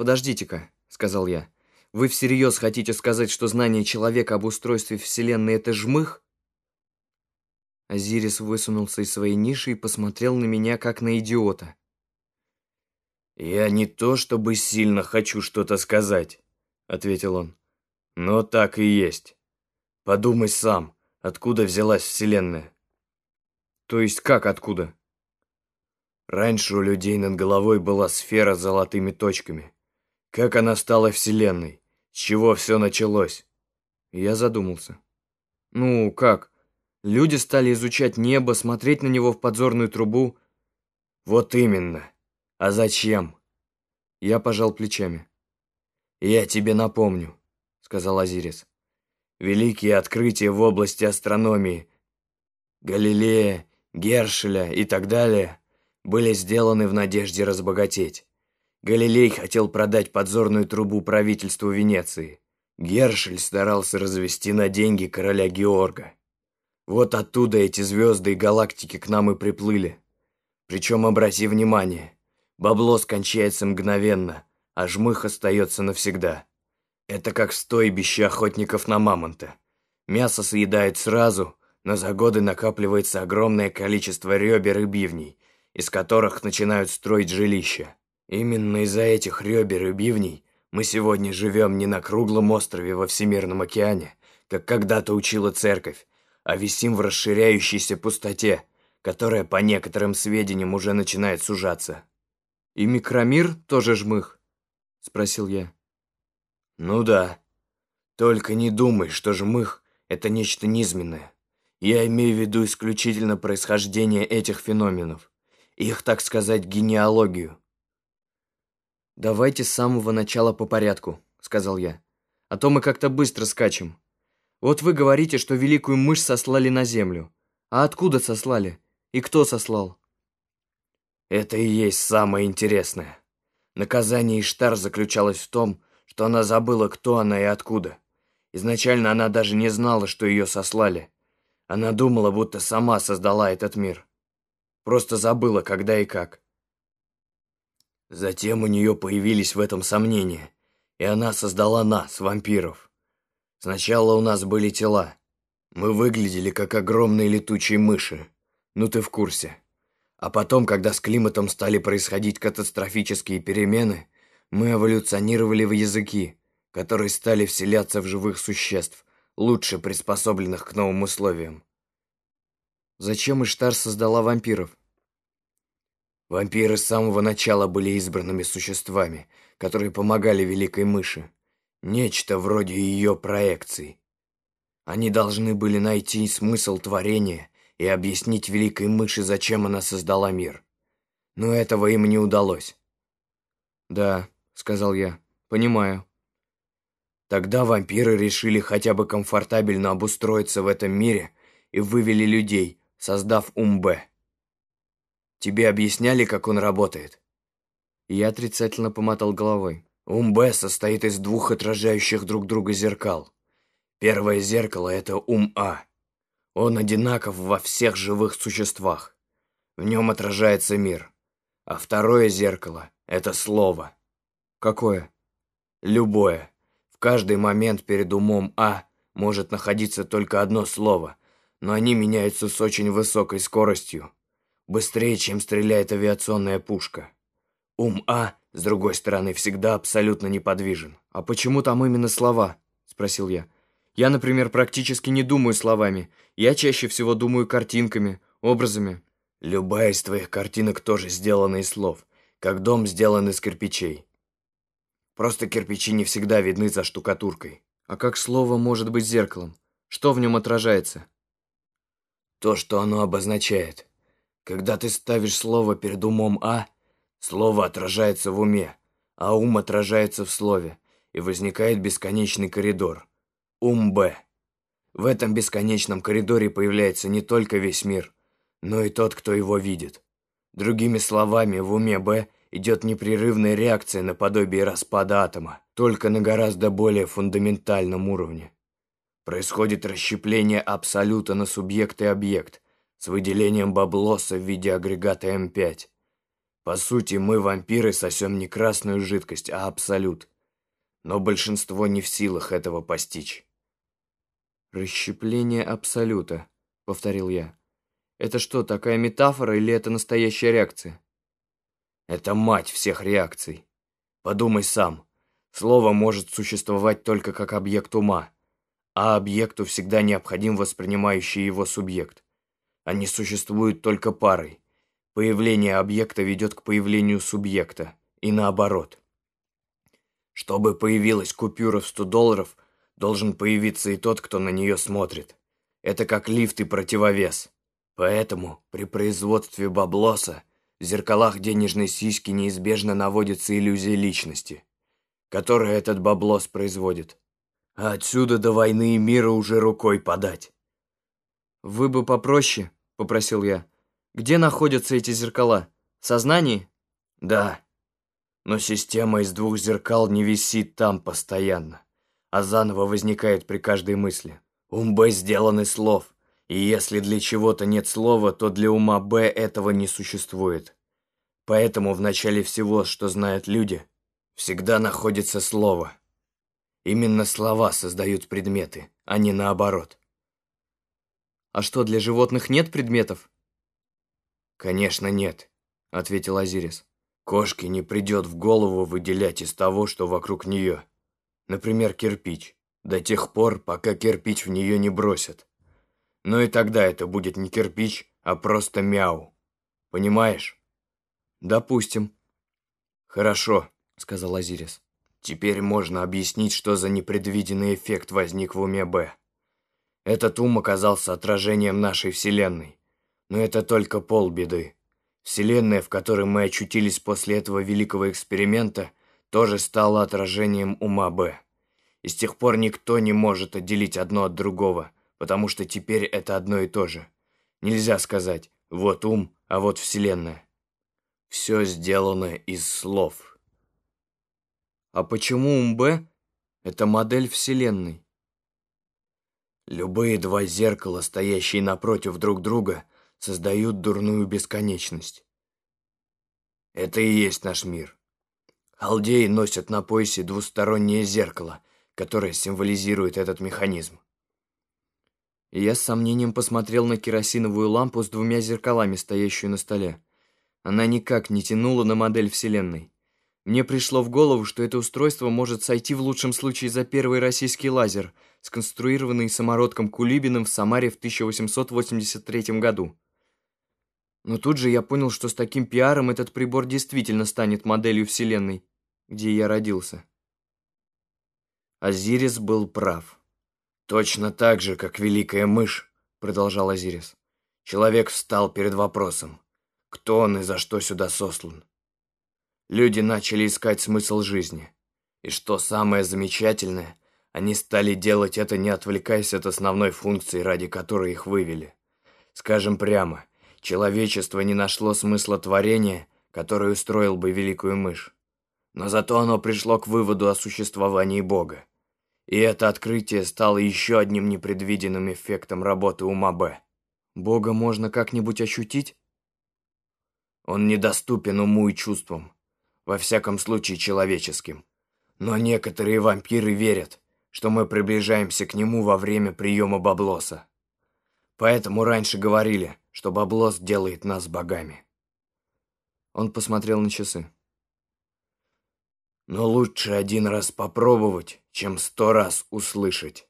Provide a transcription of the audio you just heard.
подождите-ка», — сказал я. «Вы всерьез хотите сказать, что знание человека об устройстве Вселенной — это жмых?» Азирис высунулся из своей ниши и посмотрел на меня, как на идиота. «Я не то чтобы сильно хочу что-то сказать», — ответил он. «Но так и есть. Подумай сам, откуда взялась Вселенная?» «То есть как откуда?» Раньше у людей над головой была сфера с золотыми точками. Как она стала Вселенной? С чего все началось? Я задумался. Ну, как? Люди стали изучать небо, смотреть на него в подзорную трубу. Вот именно. А зачем? Я пожал плечами. Я тебе напомню, сказал Азирис. Великие открытия в области астрономии Галилея, Гершеля и так далее были сделаны в надежде разбогатеть. Галилей хотел продать подзорную трубу правительству Венеции. Гершель старался развести на деньги короля Георга. Вот оттуда эти звезды и галактики к нам и приплыли. Причем, обрати внимание, бабло скончается мгновенно, а жмых остается навсегда. Это как стойбище охотников на мамонта. Мясо съедают сразу, но за годы накапливается огромное количество ребер и бивней – из которых начинают строить жилища. Именно из-за этих ребер и бивней мы сегодня живем не на круглом острове во Всемирном океане, как когда-то учила церковь, а висим в расширяющейся пустоте, которая, по некоторым сведениям, уже начинает сужаться. «И микромир тоже жмых?» — спросил я. «Ну да. Только не думай, что жмых — это нечто низменное. Я имею в виду исключительно происхождение этих феноменов их, так сказать, генеалогию. «Давайте с самого начала по порядку», — сказал я. «А то мы как-то быстро скачем. Вот вы говорите, что великую мышь сослали на землю. А откуда сослали? И кто сослал?» «Это и есть самое интересное. Наказание Иштар заключалось в том, что она забыла, кто она и откуда. Изначально она даже не знала, что ее сослали. Она думала, будто сама создала этот мир. Просто забыла, когда и как. Затем у нее появились в этом сомнения, и она создала нас, вампиров. Сначала у нас были тела. Мы выглядели как огромные летучие мыши. Ну ты в курсе. А потом, когда с климатом стали происходить катастрофические перемены, мы эволюционировали в языки, которые стали вселяться в живых существ, лучше приспособленных к новым условиям. Зачем Иштар создала вампиров? Вампиры с самого начала были избранными существами, которые помогали Великой Мыши. Нечто вроде ее проекций. Они должны были найти смысл творения и объяснить Великой Мыши, зачем она создала мир. Но этого им не удалось. «Да», — сказал я, — «понимаю». Тогда вампиры решили хотя бы комфортабельно обустроиться в этом мире и вывели людей, создав Умбе. Тебе объясняли, как он работает?» Я отрицательно помотал головой. Умбе состоит из двух отражающих друг друга зеркал. Первое зеркало — это Ум-А. Он одинаков во всех живых существах. В нем отражается мир. А второе зеркало — это слово. Какое? Любое. В каждый момент перед умом А может находиться только одно слово, но они меняются с очень высокой скоростью. Быстрее, чем стреляет авиационная пушка. Ум А, с другой стороны, всегда абсолютно неподвижен. «А почему там именно слова?» – спросил я. «Я, например, практически не думаю словами. Я чаще всего думаю картинками, образами». «Любая из твоих картинок тоже сделана из слов, как дом сделан из кирпичей. Просто кирпичи не всегда видны за штукатуркой». «А как слово может быть зеркалом? Что в нем отражается?» то, что оно обозначает. Когда ты ставишь слово перед умом А, слово отражается в уме, а ум отражается в слове, и возникает бесконечный коридор. Ум Б. В этом бесконечном коридоре появляется не только весь мир, но и тот, кто его видит. Другими словами, в уме Б идет непрерывная реакция на подобие распада атома, только на гораздо более фундаментальном уровне. Происходит расщепление абсолюта на субъект и объект с выделением баблоса в виде агрегата М5. По сути, мы, вампиры, сосем не красную жидкость, а абсолют. Но большинство не в силах этого постичь. «Расщепление абсолюта», — повторил я. «Это что, такая метафора или это настоящая реакция?» «Это мать всех реакций. Подумай сам. Слово может существовать только как объект ума, а объекту всегда необходим воспринимающий его субъект. Они существуют только парой. Появление объекта ведет к появлению субъекта, и наоборот. Чтобы появилась купюра в 100 долларов, должен появиться и тот, кто на нее смотрит. Это как лифт и противовес. Поэтому при производстве баблоса в зеркалах денежной сиськи неизбежно наводится иллюзия личности, которая этот баблос производит. А отсюда до войны и мира уже рукой подать. «Вы бы попроще», — попросил я. Где находятся эти зеркала? В сознании? Да. Но система из двух зеркал не висит там постоянно, а заново возникает при каждой мысли. Ум Б сделан из слов, и если для чего-то нет слова, то для ума Б этого не существует. Поэтому в начале всего, что знают люди, всегда находится слово. Именно слова создают предметы, а не наоборот. А что, для животных нет предметов? «Конечно нет», — ответил Азирис. «Кошке не придет в голову выделять из того, что вокруг нее. Например, кирпич. До тех пор, пока кирпич в нее не бросят. Но и тогда это будет не кирпич, а просто мяу. Понимаешь?» «Допустим». «Хорошо», — сказал Азирис. «Теперь можно объяснить, что за непредвиденный эффект возник в уме Б. Этот ум оказался отражением нашей Вселенной. Но это только полбеды. Вселенная, в которой мы очутились после этого великого эксперимента, тоже стала отражением ума Б. И с тех пор никто не может отделить одно от другого, потому что теперь это одно и то же. Нельзя сказать «вот ум, а вот Вселенная». Все сделано из слов. А почему ум Б – это модель Вселенной? Любые два зеркала, стоящие напротив друг друга, создают дурную бесконечность. Это и есть наш мир. Халдеи носят на поясе двустороннее зеркало, которое символизирует этот механизм. Я с сомнением посмотрел на керосиновую лампу с двумя зеркалами, стоящую на столе. Она никак не тянула на модель Вселенной. Мне пришло в голову, что это устройство может сойти в лучшем случае за первый российский лазер, сконструированный самородком Кулибиным в Самаре в 1883 году. Но тут же я понял, что с таким пиаром этот прибор действительно станет моделью Вселенной, где я родился. Азирис был прав. Точно так же, как Великая Мышь, продолжал Азирис. Человек встал перед вопросом, кто он и за что сюда сослан. Люди начали искать смысл жизни. И что самое замечательное, они стали делать это, не отвлекаясь от основной функции, ради которой их вывели. Скажем прямо, Человечество не нашло смысла творения, который устроил бы великую мышь. Но зато оно пришло к выводу о существовании Бога. И это открытие стало еще одним непредвиденным эффектом работы ума Б. Бога можно как-нибудь ощутить? Он недоступен уму и чувствам, во всяком случае человеческим. Но некоторые вампиры верят, что мы приближаемся к нему во время приема баблоса. Поэтому раньше говорили, что баблос делает нас богами. Он посмотрел на часы. Но лучше один раз попробовать, чем сто раз услышать.